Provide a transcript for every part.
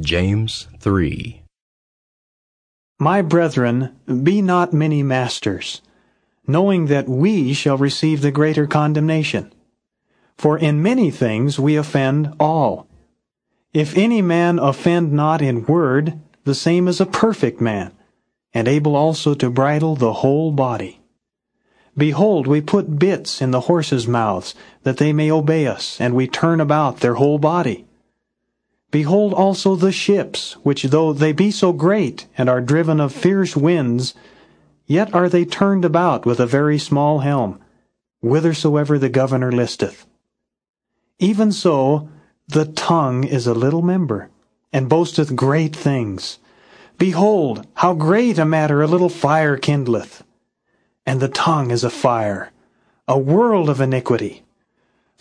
James 3 My brethren, be not many masters, knowing that we shall receive the greater condemnation. For in many things we offend all. If any man offend not in word, the same is a perfect man, and able also to bridle the whole body. Behold, we put bits in the horses' mouths, that they may obey us, and we turn about their whole body. Behold also the ships, which though they be so great, and are driven of fierce winds, yet are they turned about with a very small helm, whithersoever the governor listeth. Even so, the tongue is a little member, and boasteth great things. Behold, how great a matter a little fire kindleth. And the tongue is a fire, a world of iniquity.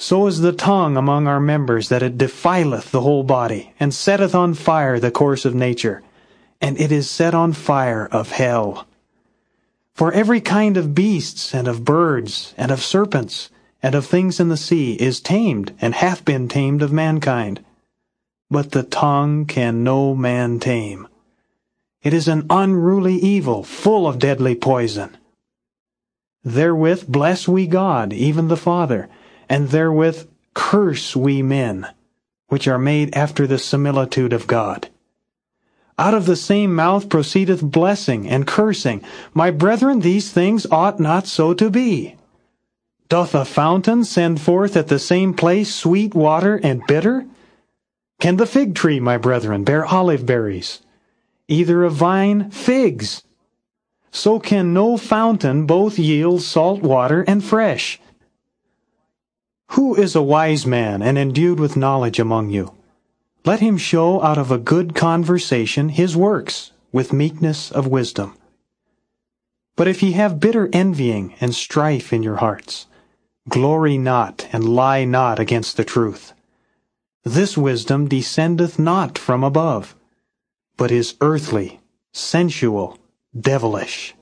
So is the tongue among our members that it defileth the whole body, and setteth on fire the course of nature, and it is set on fire of hell. For every kind of beasts, and of birds, and of serpents, and of things in the sea is tamed, and hath been tamed of mankind. But the tongue can no man tame. It is an unruly evil, full of deadly poison. Therewith bless we God, even the Father, and therewith curse we men, which are made after the similitude of God. Out of the same mouth proceedeth blessing and cursing. My brethren, these things ought not so to be. Doth a fountain send forth at the same place sweet water and bitter? Can the fig tree, my brethren, bear olive berries? Either a vine figs? So can no fountain both yield salt water and fresh. Who is a wise man and endued with knowledge among you? Let him show out of a good conversation his works with meekness of wisdom. But if ye have bitter envying and strife in your hearts, glory not and lie not against the truth. This wisdom descendeth not from above, but is earthly, sensual, devilish.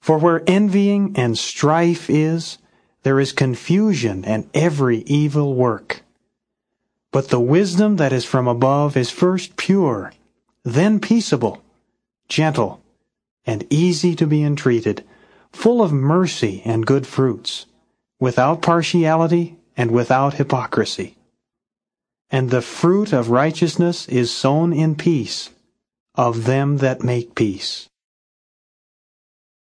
For where envying and strife is, there is confusion and every evil work. But the wisdom that is from above is first pure, then peaceable, gentle, and easy to be entreated, full of mercy and good fruits, without partiality and without hypocrisy. And the fruit of righteousness is sown in peace of them that make peace.